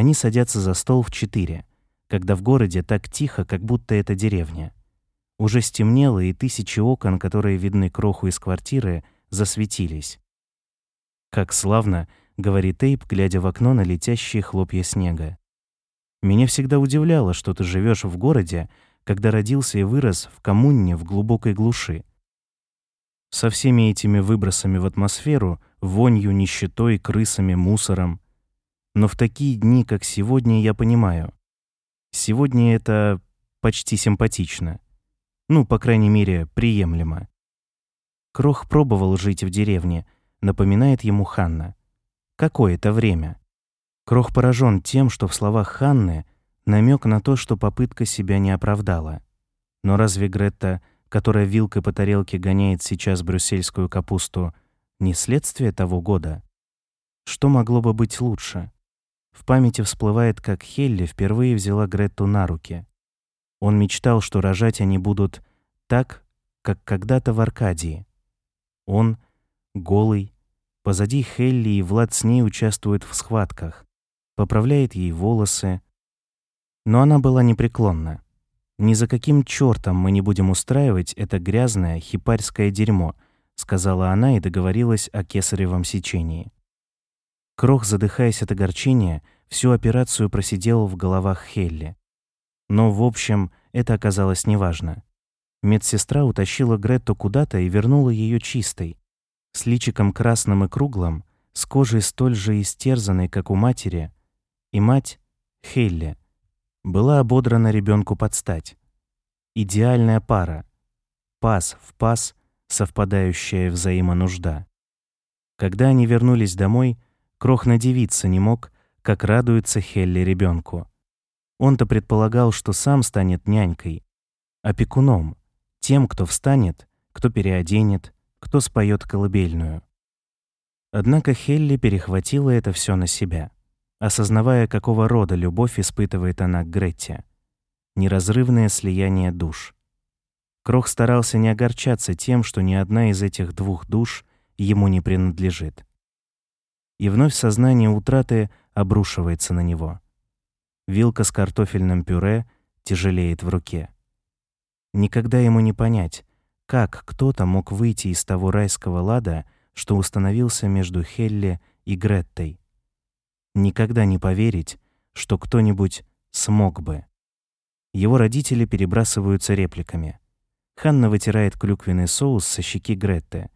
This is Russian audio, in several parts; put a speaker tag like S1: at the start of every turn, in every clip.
S1: Они садятся за стол в четыре, когда в городе так тихо, как будто это деревня. Уже стемнело, и тысячи окон, которые видны кроху из квартиры, засветились. «Как славно!» — говорит Эйб, глядя в окно на летящие хлопья снега. «Меня всегда удивляло, что ты живешь в городе, когда родился и вырос в коммуне в глубокой глуши. Со всеми этими выбросами в атмосферу, вонью, нищетой, крысами, мусором. Но в такие дни, как сегодня, я понимаю. Сегодня это почти симпатично. Ну, по крайней мере, приемлемо. Крох пробовал жить в деревне, напоминает ему Ханна. Какое-то время. Крох поражен тем, что в словах Ханны намек на то, что попытка себя не оправдала. Но разве Гретта, которая вилкой по тарелке гоняет сейчас брюссельскую капусту, не следствие того года? Что могло бы быть лучше? В памяти всплывает, как Хелли впервые взяла Гретту на руки. Он мечтал, что рожать они будут так, как когда-то в Аркадии. Он, голый, позади Хелли и Влад с ней участвуют в схватках, поправляет ей волосы. Но она была непреклонна. «Ни за каким чертом мы не будем устраивать это грязное хипарское дерьмо», сказала она и договорилась о кесаревом сечении. Крох, задыхаясь от огорчения, всю операцию просидел в головах Хелли. Но, в общем, это оказалось неважно. Медсестра утащила Гретту куда-то и вернула ее чистой, с личиком красным и круглым, с кожей столь же истерзанной, как у матери, и мать, Хелли, была ободрана ребенку под стать. Идеальная пара. Пас в пас, совпадающая взаимонужда. Когда они вернулись домой, Крох надевиться не мог, как радуется Хелли ребенку. Он-то предполагал, что сам станет нянькой, опекуном, тем, кто встанет, кто переоденет, кто споет колыбельную. Однако Хелли перехватила это все на себя, осознавая, какого рода любовь испытывает она к Гретте. Неразрывное слияние душ. Крох старался не огорчаться тем, что ни одна из этих двух душ ему не принадлежит. И вновь сознание утраты обрушивается на него. Вилка с картофельным пюре тяжелеет в руке. Никогда ему не понять, как кто-то мог выйти из того райского лада, что установился между Хелли и Греттой. Никогда не поверить, что кто-нибудь смог бы. Его родители перебрасываются репликами. Ханна вытирает клюквенный соус со щеки Гретты,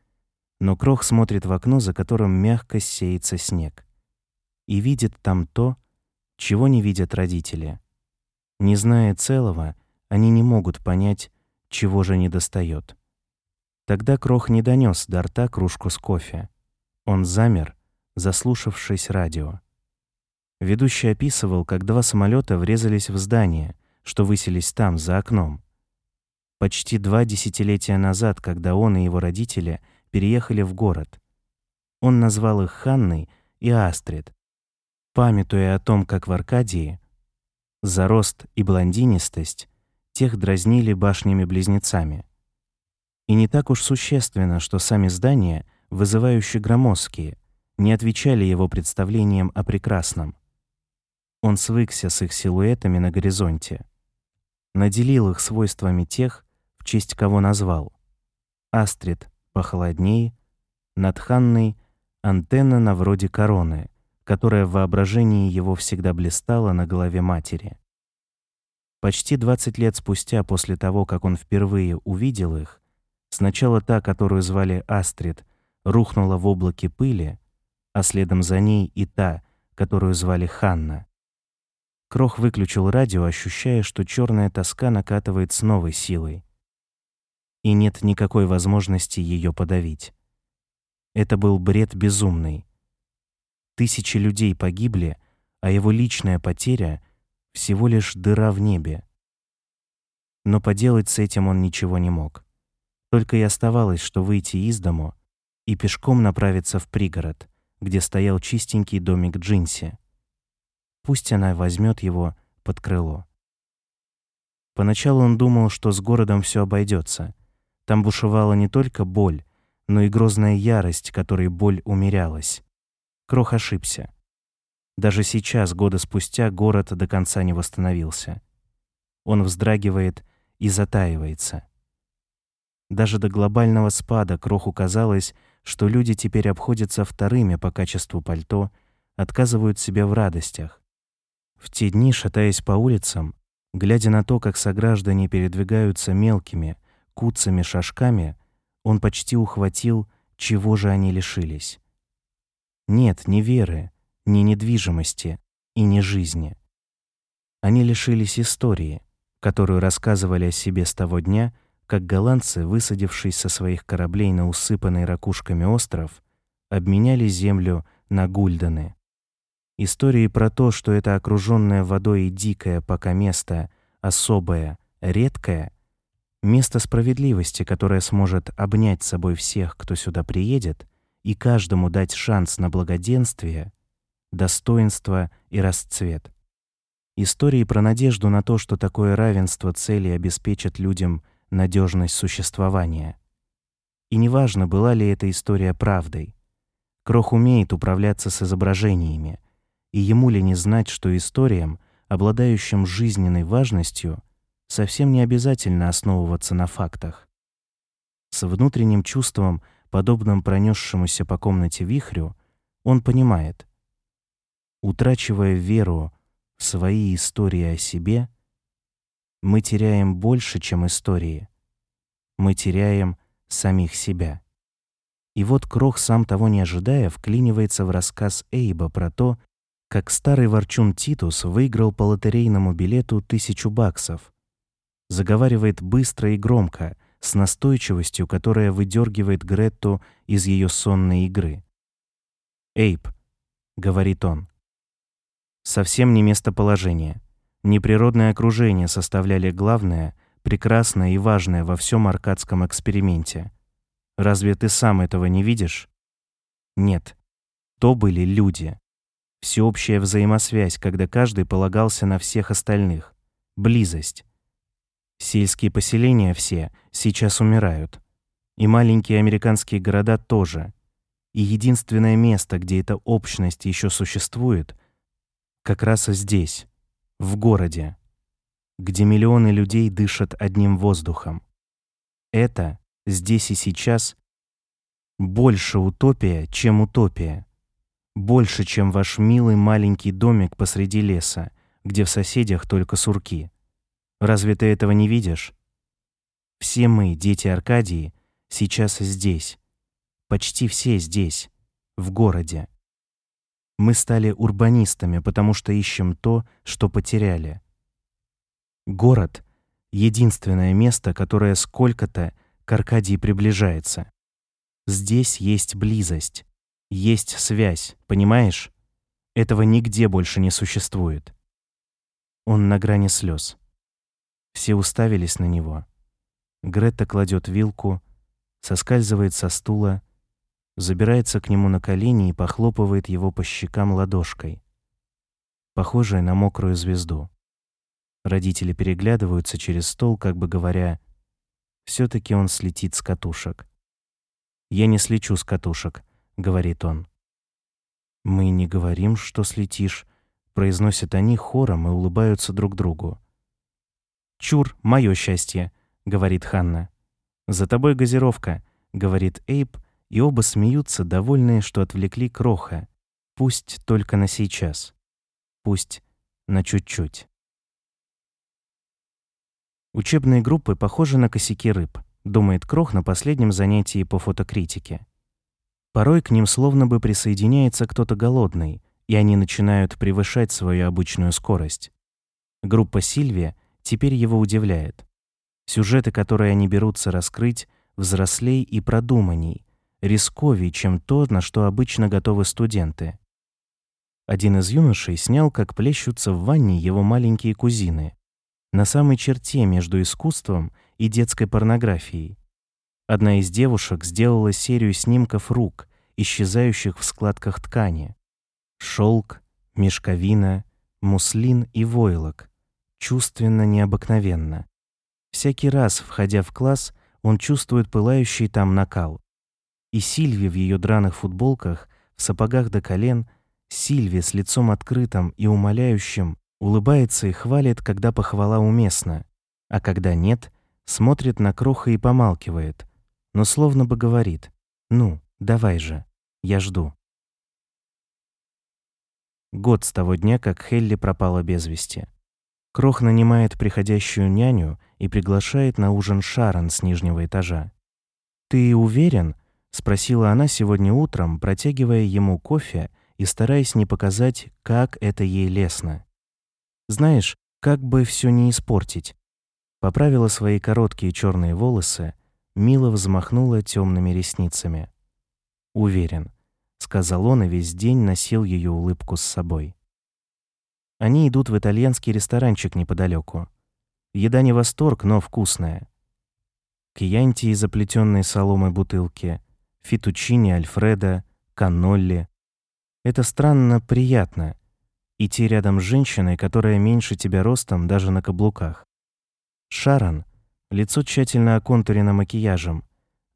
S1: но Крох смотрит в окно, за которым мягко сеется снег, и видит там то, чего не видят родители. Не зная целого, они не могут понять, чего же недостает. Тогда Крох не донес до рта кружку с кофе. Он замер, заслушавшись радио. Ведущий описывал, как два самолета врезались в здание, что высились там, за окном. Почти два десятилетия назад, когда он и его родители переехали в город. Он назвал их Ханной и Астрид, памятуя о том, как в Аркадии за рост и блондинистость тех дразнили башнями-близнецами. И не так уж существенно, что сами здания, вызывающие громоздкие, не отвечали его представлениям о прекрасном. Он свыкся с их силуэтами на горизонте, наделил их свойствами тех, в честь кого назвал. Астрид похолоднее, над Ханной антенна на вроде короны, которая в воображении его всегда блистала на голове матери. Почти 20 лет спустя после того, как он впервые увидел их, сначала та, которую звали Астрид, рухнула в облаке пыли, а следом за ней и та, которую звали Ханна. Крох выключил радио, ощущая, что черная тоска накатывает с новой силой. И нет никакой возможности ее подавить. Это был бред безумный. Тысячи людей погибли, а его личная потеря — всего лишь дыра в небе. Но поделать с этим он ничего не мог. Только и оставалось, что выйти из дому и пешком направиться в пригород, где стоял чистенький домик Джинси. Пусть она возьмет его под крыло. Поначалу он думал, что с городом все обойдется. Там бушевала не только боль, но и грозная ярость, которой боль умерялась. Крох ошибся. Даже сейчас, года спустя, город до конца не восстановился. Он вздрагивает и затаивается. Даже до глобального спада Кроху казалось, что люди теперь обходятся вторыми по качеству пальто, отказывают себе в радостях. В те дни, шатаясь по улицам, глядя на то, как сограждане передвигаются мелкими, куцами шажками, он почти ухватил, чего же они лишились. Нет, ни веры, ни недвижимости и ни жизни. Они лишились истории, которую рассказывали о себе с того дня, как голландцы, высадившись со своих кораблей на усыпанный ракушками остров, обменяли землю на гульдены. Истории про то, что это окружённое водой и дикое пока место, особое, редкое, место справедливости, которое сможет обнять собой всех, кто сюда приедет, и каждому дать шанс на благоденствие, достоинство и расцвет. Истории про надежду на то, что такое равенство цели обеспечит людям надежность существования. И неважно, была ли эта история правдой. Крох умеет управляться с изображениями, и ему ли не знать, что историям, обладающим жизненной важностью, совсем не обязательно основываться на фактах. С внутренним чувством, подобным пронесшемуся по комнате вихрю, он понимает, утрачивая веру в свои истории о себе, мы теряем больше, чем истории. Мы теряем самих себя. И вот Крох, сам того не ожидая, вклинивается в рассказ Эйба про то, как старый ворчун Титус выиграл по лотерейному билету тысячу баксов. Заговаривает быстро и громко, с настойчивостью, которая выдергивает Гретту из ее сонной игры. «Эйб», — говорит он, — «совсем не местоположение. Неприродное окружение составляли главное, прекрасное и важное во всем аркадском эксперименте. Разве ты сам этого не видишь? Нет. То были люди. Всеобщая взаимосвязь, когда каждый полагался на всех остальных. Близость. Сельские поселения все сейчас умирают. И маленькие американские города тоже. И единственное место, где эта общность еще существует, как раз здесь, в городе, где миллионы людей дышат одним воздухом. Это здесь и сейчас больше утопия, чем утопия. Больше, чем ваш милый маленький домик посреди леса, где в соседях только сурки. Разве ты этого не видишь? Все мы, дети Аркадии, сейчас здесь. Почти все здесь, в городе. Мы стали урбанистами, потому что ищем то, что потеряли. Город — единственное место, которое сколько-то к Аркадии приближается. Здесь есть близость, есть связь, понимаешь? Этого нигде больше не существует. Он на грани слез. Все уставились на него. Грета кладет вилку, соскальзывает со стула забирается к нему на колени и похлопывает его по щекам ладошкой, похожей на мокрую звезду. Родители переглядываются через стол, как бы говоря, все таки он слетит с катушек. «Я не слечу с катушек», — говорит он. «Мы не говорим, что слетишь», — произносят они хором и улыбаются друг другу. «Чур, мое счастье», — говорит Ханна. «За тобой газировка», — говорит Эйб и оба смеются, довольные, что отвлекли Кроха. Пусть только на сейчас. Пусть на чуть-чуть. Учебные группы похожи на косяки рыб, думает Крох на последнем занятии по фотокритике. Порой к ним словно бы присоединяется кто-то голодный, и они начинают превышать свою обычную скорость. Группа Сильвия теперь его удивляет. Сюжеты, которые они берутся раскрыть, взрослей и продуманней, рисковей, чем то, на что обычно готовы студенты. Один из юношей снял, как плещутся в ванне его маленькие кузины, на самой черте между искусством и детской порнографией. Одна из девушек сделала серию снимков рук, исчезающих в складках ткани. Шелк, мешковина, муслин и войлок. Чувственно необыкновенно. Всякий раз, входя в класс, он чувствует пылающий там накал и Сильви в ее драных футболках, в сапогах до колен, Сильви с лицом открытым и умоляющим улыбается и хвалит, когда похвала уместна, а когда нет, смотрит на Кроха и помалкивает, но словно бы говорит «Ну, давай же, я жду». Год с того дня, как Хелли пропала без вести. Крох нанимает приходящую няню и приглашает на ужин Шарон с нижнего этажа. «Ты уверен?» — спросила она сегодня утром, протягивая ему кофе и стараясь не показать, как это ей лестно. «Знаешь, как бы все не испортить». Поправила свои короткие черные волосы, мило взмахнула темными ресницами. «Уверен», — сказал он и весь день носил ее улыбку с собой. Они идут в итальянский ресторанчик неподалеку. Еда не восторг, но вкусная. Кьянти из заплетенной соломой бутылки, фетучини Альфреда, каннолли. Это странно приятно. Идти рядом с женщиной, которая меньше тебя ростом даже на каблуках. Шарон, лицо тщательно оконтурено макияжем,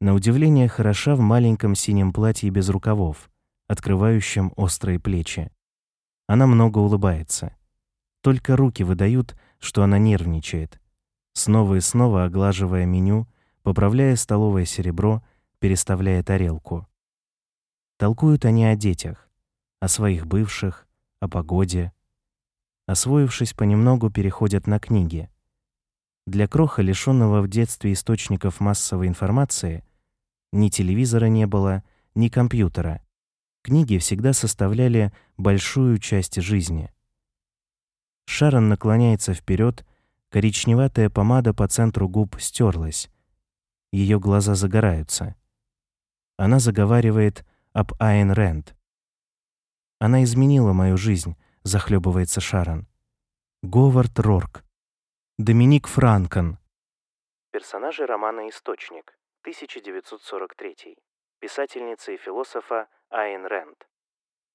S1: на удивление хороша в маленьком синем платье без рукавов, открывающем острые плечи. Она много улыбается. Только руки выдают, что она нервничает. Снова и снова оглаживая меню, поправляя столовое серебро, переставляя тарелку. Толкуют они о детях, о своих бывших, о погоде. Освоившись, понемногу переходят на книги. Для Кроха, лишённого в детстве источников массовой информации, ни телевизора не было, ни компьютера. Книги всегда составляли большую часть жизни. Шарон наклоняется вперед, коричневатая помада по центру губ стерлась. Ее глаза загораются. Она заговаривает об Айн Рэнд. Она изменила мою жизнь, захлебывается Шарон. Говард Рорк. Доминик Франкон. Персонажи романа Источник, 1943. Писательница и философа Айн Рэнд,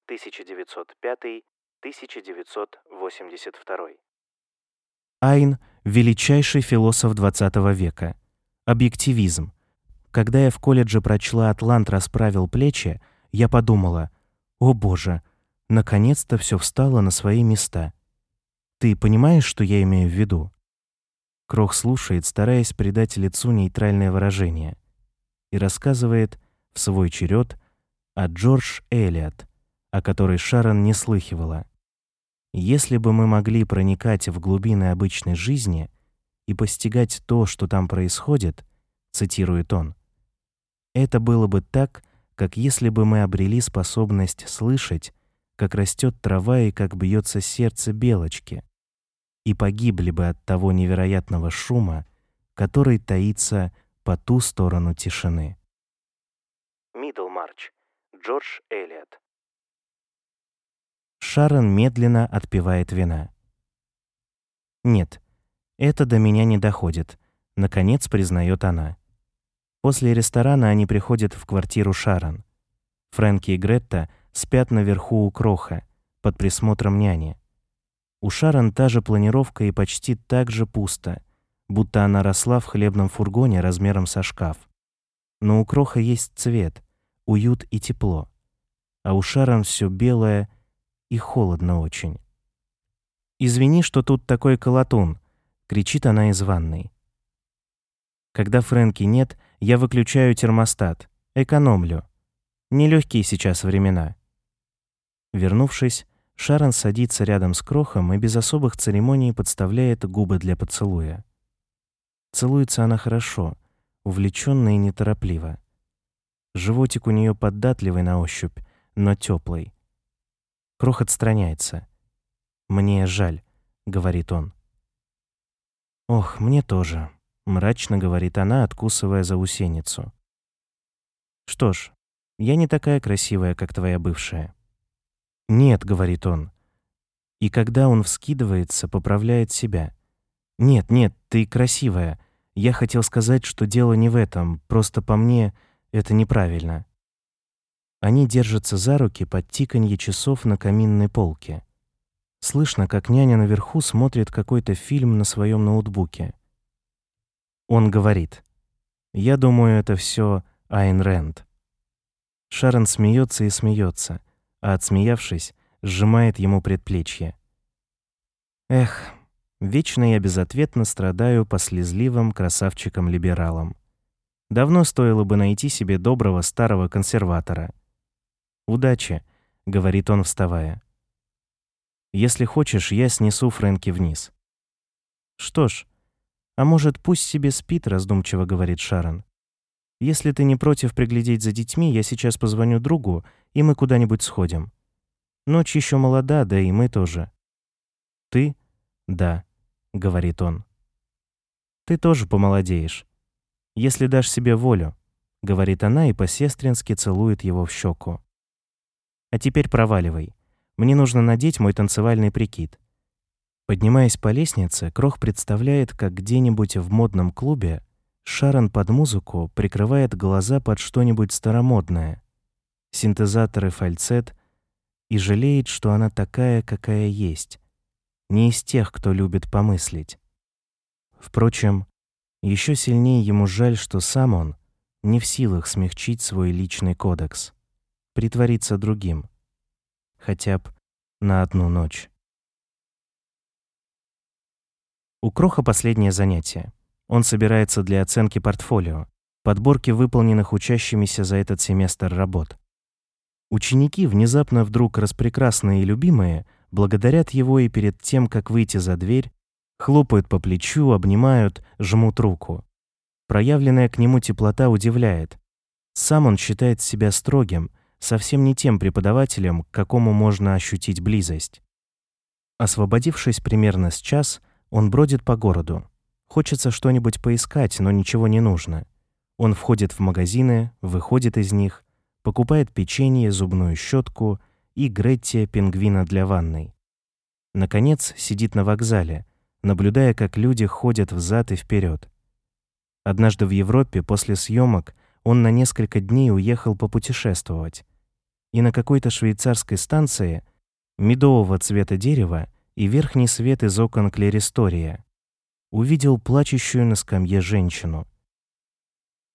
S1: 1905-1982. Айн – величайший философ XX века. Объективизм. Когда я в колледже прочла «Атлант расправил плечи», я подумала, «О боже, наконец-то все встало на свои места». Ты понимаешь, что я имею в виду? Крох слушает, стараясь придать лицу нейтральное выражение, и рассказывает в свой черед а Джордж Элиот, о которой Шарон не слыхивала. Если бы мы могли проникать в глубины обычной жизни и постигать то, что там происходит, цитирует он, это было бы так, как если бы мы обрели способность слышать, как растет трава и как бьется сердце белочки, и погибли бы от того невероятного шума, который таится по ту сторону тишины. Джордж Элиот. Шарон медленно отпивает вина. Нет, это до меня не доходит, наконец признает она. После ресторана они приходят в квартиру Шарон. Фрэнки и Гретта спят наверху у кроха, под присмотром няни. У Шарон та же планировка и почти так же пусто, будто она росла в хлебном фургоне размером со шкаф. Но у кроха есть цвет, уют и тепло. А у Шарон все белое и холодно очень. «Извини, что тут такой колотун», — кричит она из ванной. Когда Фрэнки нет, я выключаю термостат, экономлю. Нелегкие сейчас времена. Вернувшись, Шарон садится рядом с Крохом и без особых церемоний подставляет губы для поцелуя. Целуется она хорошо, увлеченно и неторопливо. Животик у нее податливый на ощупь, но теплый. Крох отстраняется. «Мне жаль», — говорит он. «Ох, мне тоже», — мрачно говорит она, откусывая заусеницу. «Что ж, я не такая красивая, как твоя бывшая». «Нет», — говорит он. И когда он вскидывается, поправляет себя. «Нет, нет, ты красивая. Я хотел сказать, что дело не в этом, просто по мне это неправильно. Они держатся за руки под тиканье часов на каминной полке. Слышно, как няня наверху смотрит какой-то фильм на своем ноутбуке. Он говорит, «Я думаю, это все Айн Рэнд». Шарон смеется и смеется, а отсмеявшись, сжимает ему предплечье. Эх, вечно я безответно страдаю по слезливым красавчикам-либералам. Давно стоило бы найти себе доброго старого консерватора. «Удачи», — говорит он, вставая. «Если хочешь, я снесу Фрэнки вниз». «Что ж, а может, пусть себе спит», — раздумчиво говорит Шарон. «Если ты не против приглядеть за детьми, я сейчас позвоню другу, и мы куда-нибудь сходим. Ночь еще молода, да и мы тоже». «Ты?» «Да», — говорит он. «Ты тоже помолодеешь. Если дашь себе волю», — говорит она и по-сестрински целует его в щеку. «А теперь проваливай. Мне нужно надеть мой танцевальный прикид». Поднимаясь по лестнице, Крох представляет, как где-нибудь в модном клубе Шарон под музыку прикрывает глаза под что-нибудь старомодное, синтезаторы фальцет, и жалеет, что она такая, какая есть, не из тех, кто любит помыслить. Впрочем, еще сильнее ему жаль, что сам он не в силах смягчить свой личный кодекс, притвориться другим, хотя бы на одну ночь. У Кроха последнее занятие. Он собирается для оценки портфолио, подборки выполненных учащимися за этот семестр работ. Ученики, внезапно вдруг распрекрасные и любимые, благодарят его и перед тем, как выйти за дверь, хлопают по плечу, обнимают, жмут руку. Проявленная к нему теплота удивляет. Сам он считает себя строгим, совсем не тем преподавателем, к какому можно ощутить близость. Освободившись примерно с час, он бродит по городу. Хочется что-нибудь поискать, но ничего не нужно. Он входит в магазины, выходит из них, покупает печенье, зубную щетку и Гретти пингвина для ванной. Наконец, сидит на вокзале, наблюдая, как люди ходят взад и вперед. Однажды в Европе после съемок он на несколько дней уехал попутешествовать. И на какой-то швейцарской станции медового цвета дерева и верхний свет из окон Клеристория. Увидел плачущую на скамье женщину.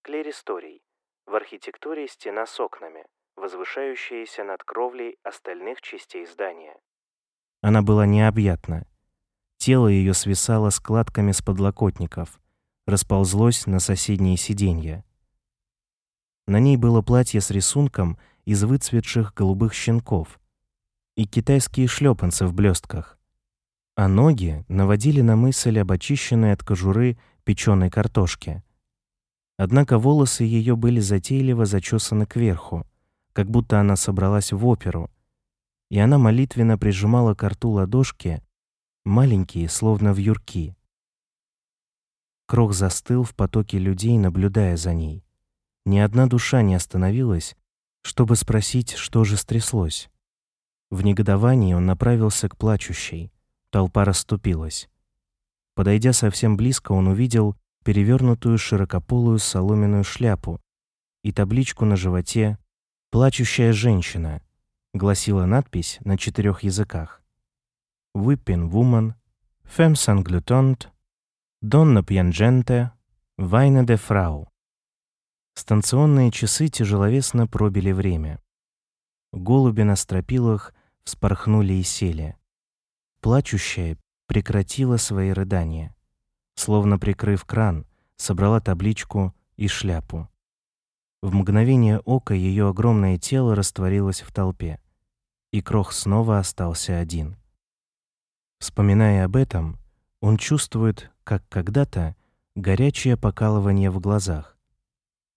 S1: Клеристорий. В архитектуре стена с окнами, возвышающаяся над кровлей остальных частей здания. Она была необъятна. Тело ее свисало складками с подлокотников, расползлось на соседние сиденья. На ней было платье с рисунком из выцветших голубых щенков и китайские шлепанцы в блестках а ноги наводили на мысль об очищенной от кожуры печеной картошке. Однако волосы ее были затейливо зачесаны кверху, как будто она собралась в оперу, и она молитвенно прижимала к рту ладошки, маленькие, словно вьюрки. Крох застыл в потоке людей, наблюдая за ней. Ни одна душа не остановилась, чтобы спросить, что же стряслось. В негодовании он направился к плачущей, Толпа расступилась. Подойдя совсем близко, он увидел перевернутую широкополую соломенную шляпу и табличку на животе «Плачущая женщина», гласила надпись на четырех языках. «Whipping woman», «Femme sanglutante», «Donna piangente», «Вайна де фрау». Станционные часы тяжеловесно пробили время. Голуби на стропилах вспорхнули и сели. Плачущая прекратила свои рыдания. Словно прикрыв кран, собрала табличку и шляпу. В мгновение ока ее огромное тело растворилось в толпе, и Крох снова остался один. Вспоминая об этом, он чувствует, как когда-то, горячее покалывание в глазах.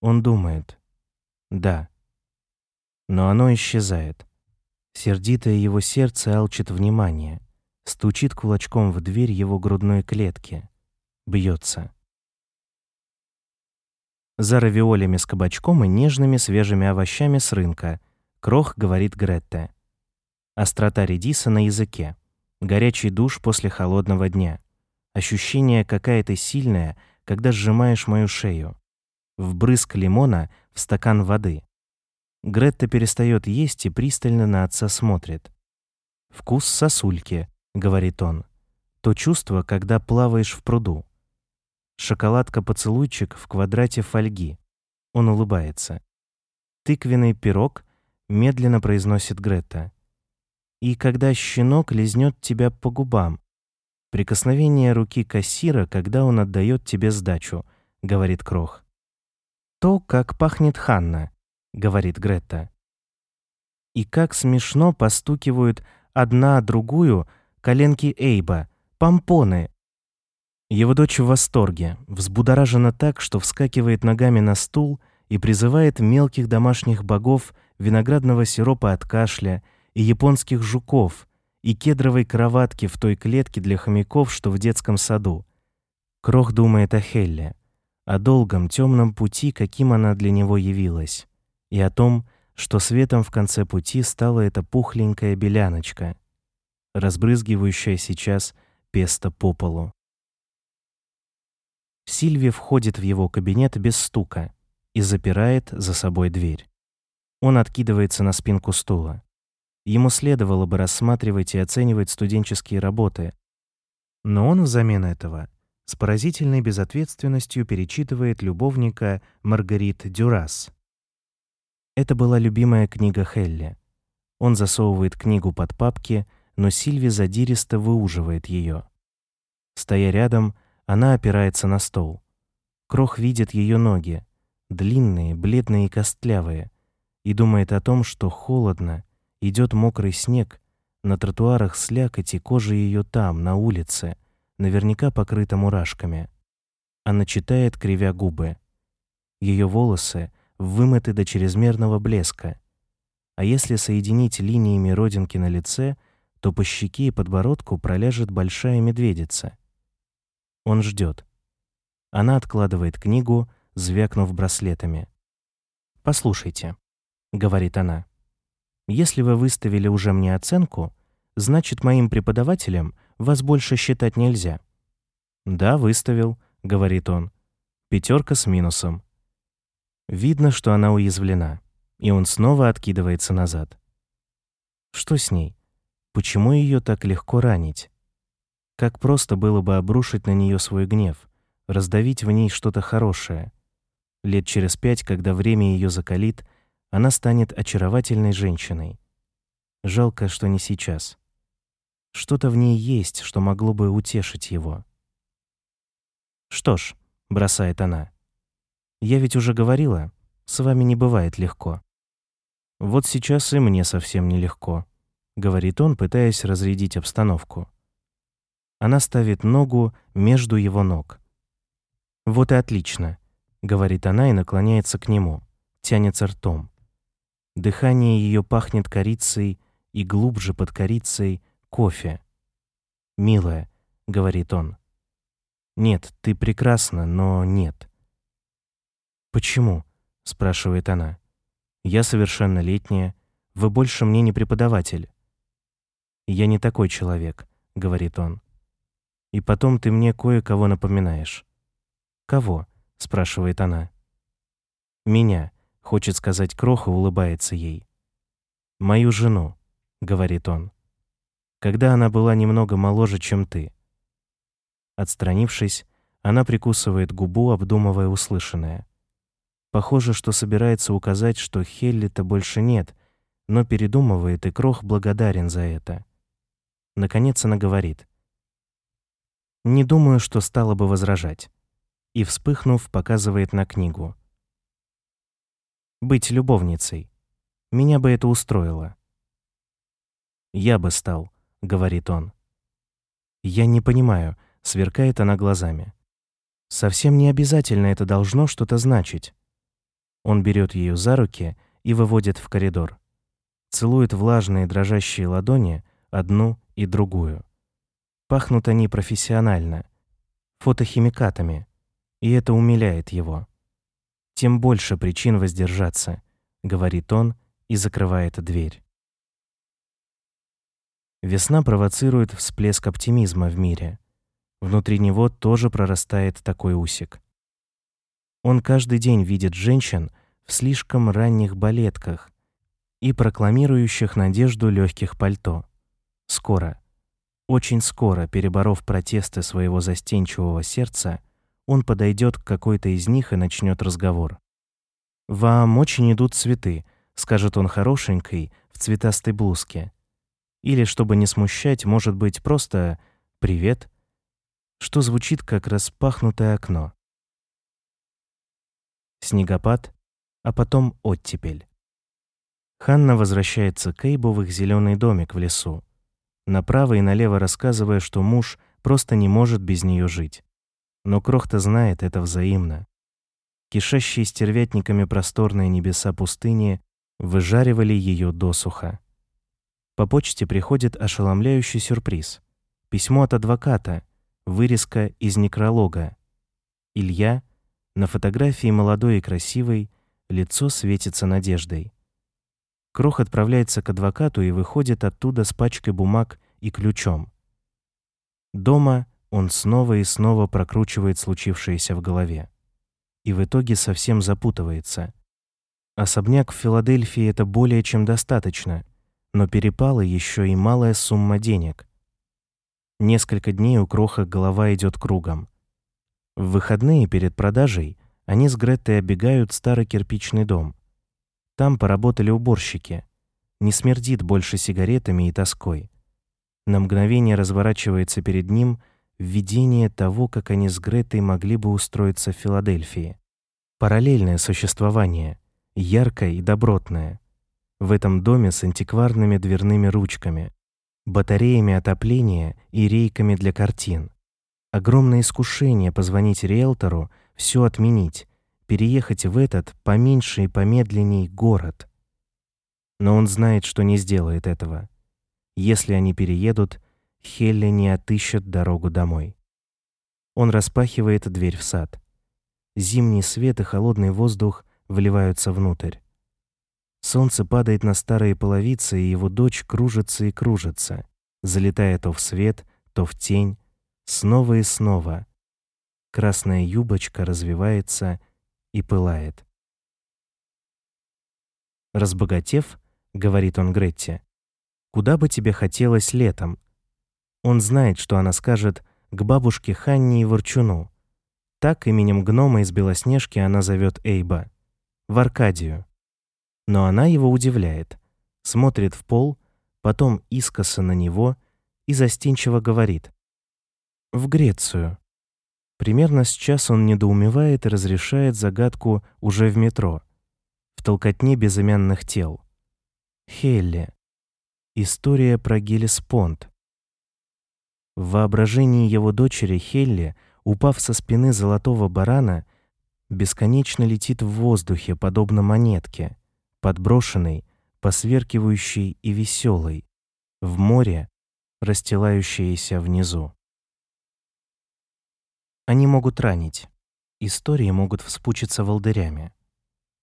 S1: Он думает «да». Но оно исчезает. Сердитое его сердце алчит внимание, стучит кулачком в дверь его грудной клетки, бьется. За равиолями с кабачком и нежными свежими овощами с рынка Крох говорит Гретте. Острота редиса на языке, горячий душ после холодного дня, ощущение какая-то сильная, когда сжимаешь мою шею, вбрызг лимона в стакан воды. Гретта перестает есть и пристально на отца смотрит. Вкус сосульки, — говорит он, — то чувство, когда плаваешь в пруду. Шоколадка-поцелуйчик в квадрате фольги. Он улыбается. Тыквенный пирог, медленно произносит Грета. И когда щенок лизнет тебя по губам. Прикосновение руки кассира, когда он отдает тебе сдачу, говорит Крох. То, как пахнет Ханна, говорит Гретта. И как смешно постукивают одна другую коленки Эйба, помпоны. Его дочь в восторге, взбудоражена так, что вскакивает ногами на стул и призывает мелких домашних богов виноградного сиропа от кашля и японских жуков и кедровой кроватки в той клетке для хомяков, что в детском саду. Крох думает о Хелле, о долгом темном пути, каким она для него явилась, и о том, что светом в конце пути стала эта пухленькая беляночка, разбрызгивающая сейчас песто по полу. Сильви входит в его кабинет без стука и запирает за собой дверь. Он откидывается на спинку стула. Ему следовало бы рассматривать и оценивать студенческие работы, но он взамен этого с поразительной безответственностью перечитывает любовника Маргарит Дюрас. Это была любимая книга Хелли. Он засовывает книгу под папки, но Сильви задиристо выуживает ее. Стоя рядом, она опирается на стол. Крох видит ее ноги, длинные, бледные и костлявые, и думает о том, что холодно, идет мокрый снег, на тротуарах слякоть и кожа ее там, на улице, наверняка покрыта мурашками. Она читает, кривя губы. Ее волосы вымыты до чрезмерного блеска. А если соединить линиями родинки на лице, то по щеке и подбородку проляжет большая медведица. Он ждет. Она откладывает книгу, звякнув браслетами. «Послушайте», говорит она. Если вы выставили уже мне оценку, значит, моим преподавателям вас больше считать нельзя. Да, выставил, говорит он. Пятерка с минусом. Видно, что она уязвлена, и он снова откидывается назад. Что с ней? Почему ее так легко ранить? Как просто было бы обрушить на нее свой гнев, раздавить в ней что-то хорошее. Лет через пять, когда время ее закалит, она станет очаровательной женщиной. Жалко, что не сейчас. Что-то в ней есть, что могло бы утешить его. «Что ж», — бросает она, — «я ведь уже говорила, с вами не бывает легко». «Вот сейчас и мне совсем нелегко», — говорит он, пытаясь разрядить обстановку. Она ставит ногу между его ног. «Вот и отлично», — говорит она и наклоняется к нему, тянется ртом. Дыхание ее пахнет корицей и глубже под корицей кофе. «Милая», — говорит он. «Нет, ты прекрасна, но нет». «Почему?» — спрашивает она. «Я совершеннолетняя. Вы больше мне не преподаватель». «Я не такой человек», — говорит он. «И потом ты мне кое-кого напоминаешь». «Кого?» — спрашивает она. «Меня», Хочет сказать Кроха, улыбается ей. «Мою жену», — говорит он. «Когда она была немного моложе, чем ты». Отстранившись, она прикусывает губу, обдумывая услышанное. Похоже, что собирается указать, что Хелли-то больше нет, но передумывает, и Крох благодарен за это. Наконец она говорит. «Не думаю, что стала бы возражать». И, вспыхнув, показывает на книгу быть любовницей. Меня бы это устроило. «Я бы стал», — говорит он. «Я не понимаю», — сверкает она глазами. «Совсем не обязательно это должно что-то значить». Он берет ее за руки и выводит в коридор. Целует влажные дрожащие ладони, одну и другую. Пахнут они профессионально, фотохимикатами, и это умиляет его тем больше причин воздержаться, говорит он и закрывает дверь. Весна провоцирует всплеск оптимизма в мире. Внутри него тоже прорастает такой усик. Он каждый день видит женщин в слишком ранних балетках и прокламирующих надежду легких пальто. Скоро, очень скоро, переборов протесты своего застенчивого сердца, он подойдет к какой-то из них и начнет разговор. «Вам очень идут цветы», — скажет он хорошенькой в цветастой блузке. Или, чтобы не смущать, может быть, просто «привет», что звучит как распахнутое окно. Снегопад, а потом оттепель. Ханна возвращается к Эйбу в их зеленый домик в лесу, направо и налево рассказывая, что муж просто не может без нее жить. Но Крохта знает это взаимно. Кишащие стервятниками просторные небеса пустыни выжаривали ее досуха. По почте приходит ошеломляющий сюрприз. Письмо от адвоката, вырезка из некролога. Илья, на фотографии молодой и красивый, лицо светится надеждой. Крох отправляется к адвокату и выходит оттуда с пачкой бумаг и ключом. Дома он снова и снова прокручивает случившееся в голове. И в итоге совсем запутывается. Особняк в Филадельфии — это более чем достаточно, но перепала еще и малая сумма денег. Несколько дней у Кроха голова идет кругом. В выходные перед продажей они с Греттой оббегают старый кирпичный дом. Там поработали уборщики. Не смердит больше сигаретами и тоской. На мгновение разворачивается перед ним видение того, как они с Гретой могли бы устроиться в Филадельфии. Параллельное существование, яркое и добротное. В этом доме с антикварными дверными ручками, батареями отопления и рейками для картин. Огромное искушение позвонить риэлтору, все отменить, переехать в этот поменьше и помедленней город. Но он знает, что не сделает этого. Если они переедут, Хелли не отыщет дорогу домой. Он распахивает дверь в сад. Зимний свет и холодный воздух вливаются внутрь. Солнце падает на старые половицы, и его дочь кружится и кружится, залетая то в свет, то в тень, снова и снова. Красная юбочка развивается и пылает. Разбогатев, говорит он Гретте, Куда бы тебе хотелось летом? Он знает, что она скажет к бабушке Ханне и Ворчуну. Так именем гнома из Белоснежки она зовет Эйба. В Аркадию. Но она его удивляет. Смотрит в пол, потом искоса на него и застенчиво говорит. В Грецию. Примерно с час он недоумевает и разрешает загадку уже в метро, в толкотне безымянных тел. Хелли. История про Гелеспонд. В воображении его дочери Хелли, упав со спины золотого барана, бесконечно летит в воздухе, подобно монетке, подброшенной, посверкивающей и веселой, в море, расстилающееся внизу. Они могут ранить. Истории могут вспучиться волдырями.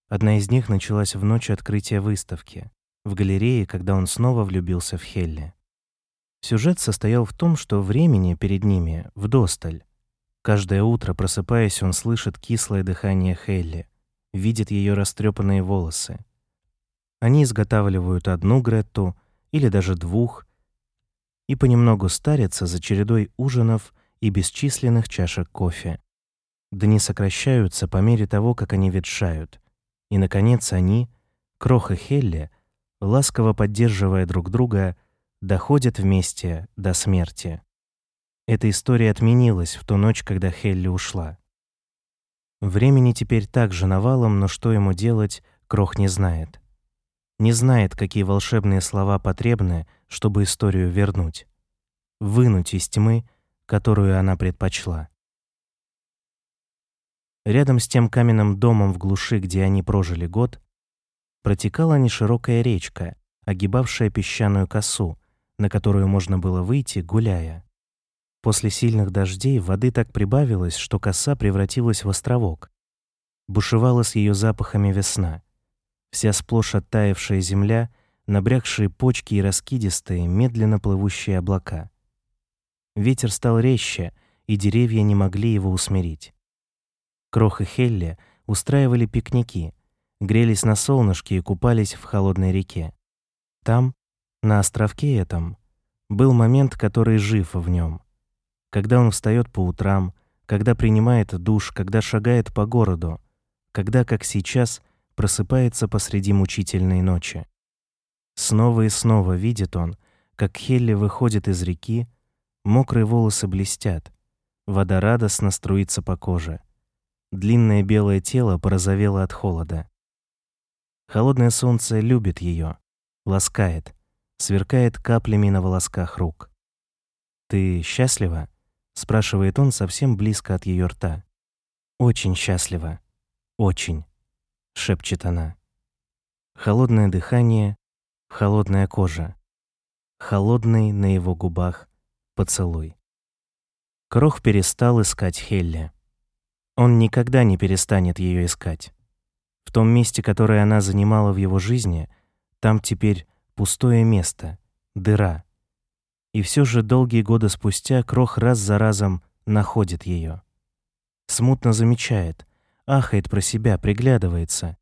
S1: Одна из них началась в ночь открытия выставки в галерее, когда он снова влюбился в Хелли. Сюжет состоял в том, что времени перед ними вдосталь. Каждое утро, просыпаясь, он слышит кислое дыхание Хелли, видит ее растрепанные волосы. Они изготавливают одну Гретту или даже двух и понемногу старятся за чередой ужинов и бесчисленных чашек кофе. Дни сокращаются по мере того, как они ветшают. И, наконец, они, Крох и Хелли, ласково поддерживая друг друга, доходят вместе до смерти. Эта история отменилась в ту ночь, когда Хелли ушла. Времени теперь также навалом, но что ему делать, Крох не знает. Не знает, какие волшебные слова потребны, чтобы историю вернуть. Вынуть из тьмы, которую она предпочла. Рядом с тем каменным домом в глуши, где они прожили год, протекала неширокая речка, огибавшая песчаную косу, на которую можно было выйти, гуляя. После сильных дождей воды так прибавилось, что коса превратилась в островок. Бушевала с ее запахами весна. Вся сплошь оттаившая земля, набрякшие почки и раскидистые, медленно плывущие облака. Ветер стал резче, и деревья не могли его усмирить. Крох и Хелли устраивали пикники — грелись на солнышке и купались в холодной реке. Там, на островке этом, был момент, который жив в нем. Когда он встает по утрам, когда принимает душ, когда шагает по городу, когда, как сейчас, просыпается посреди мучительной ночи. Снова и снова видит он, Как Хелли выходит из реки, мокрые волосы блестят, вода радостно струится по коже. Длинное белое тело порозовело от холода. Холодное солнце любит ее, ласкает, сверкает каплями на волосках рук. «Ты счастлива?» — спрашивает он совсем близко от ее рта. «Очень счастлива. Очень», — шепчет она. Холодное дыхание, холодная кожа, холодный на его губах поцелуй. Крох перестал искать Хелли. Он никогда не перестанет ее искать. В том месте, которое она занимала в его жизни, там теперь пустое место, дыра. И все же долгие годы спустя Крох раз за разом находит ее. Смутно замечает, ахает про себя, приглядывается.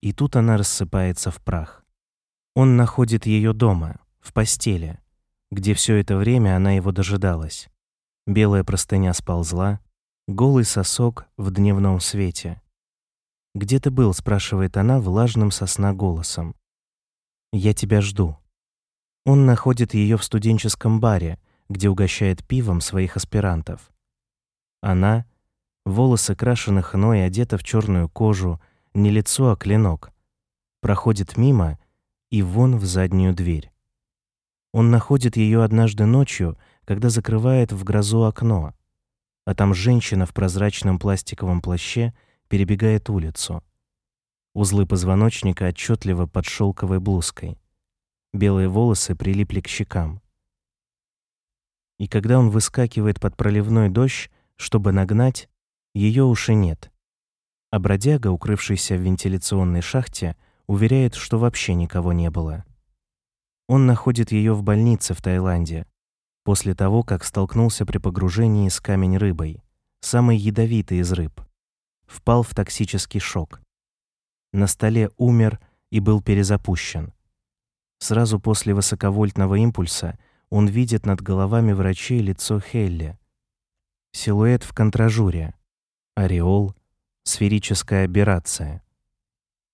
S1: И тут она рассыпается в прах. Он находит ее дома, в постели, где все это время она его дожидалась. Белая простыня сползла, голый сосок в дневном свете. «Где ты был?» — спрашивает она влажным сосна голосом. «Я тебя жду». Он находит ее в студенческом баре, где угощает пивом своих аспирантов. Она, волосы крашены хной, одета в черную кожу, не лицо, а клинок, проходит мимо и вон в заднюю дверь. Он находит ее однажды ночью, когда закрывает в грозу окно, а там женщина в прозрачном пластиковом плаще перебегает улицу. Узлы позвоночника отчетливо под шелковой блузкой. Белые волосы прилипли к щекам. И когда он выскакивает под проливной дождь, чтобы нагнать, ее уши нет. А бродяга, укрывшийся в вентиляционной шахте, уверяет, что вообще никого не было. Он находит ее в больнице в Таиланде, после того, как столкнулся при погружении с камень рыбой, самой ядовитой из рыб. Впал в токсический шок. На столе умер и был перезапущен. Сразу после высоковольтного импульса он видит над головами врачей лицо Хелли. Силуэт в контражуре, ореол, сферическая аберрация.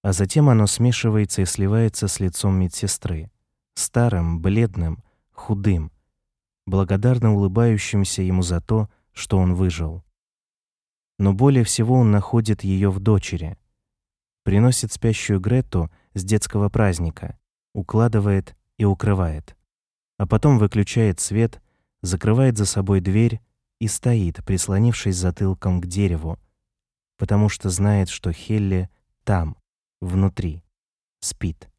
S1: А затем оно смешивается и сливается с лицом медсестры старым, бледным, худым, благодарно улыбающимся ему за то, что он выжил. Но более всего он находит ее в дочери, приносит спящую Грету с детского праздника, укладывает и укрывает, а потом выключает свет, закрывает за собой дверь и стоит, прислонившись затылком к дереву, потому что знает, что Хелли там, внутри, спит.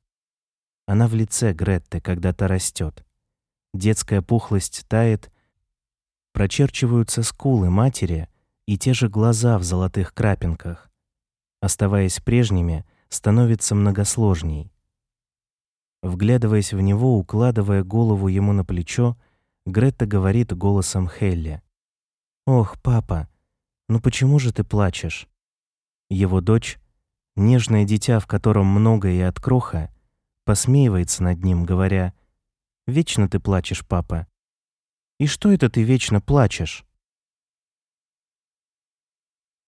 S1: Она в лице Гретты, когда та растет. Детская пухлость тает, прочерчиваются скулы матери и те же глаза в золотых крапинках. Оставаясь прежними, становится многосложней. Вглядываясь в него, укладывая голову ему на плечо, Гретта говорит голосом Хелли. «Ох, папа, ну почему же ты плачешь?» Его дочь, нежное дитя, в котором много и от кроха, посмеивается над ним, говоря, «Вечно ты плачешь, папа». «И что это ты вечно плачешь?»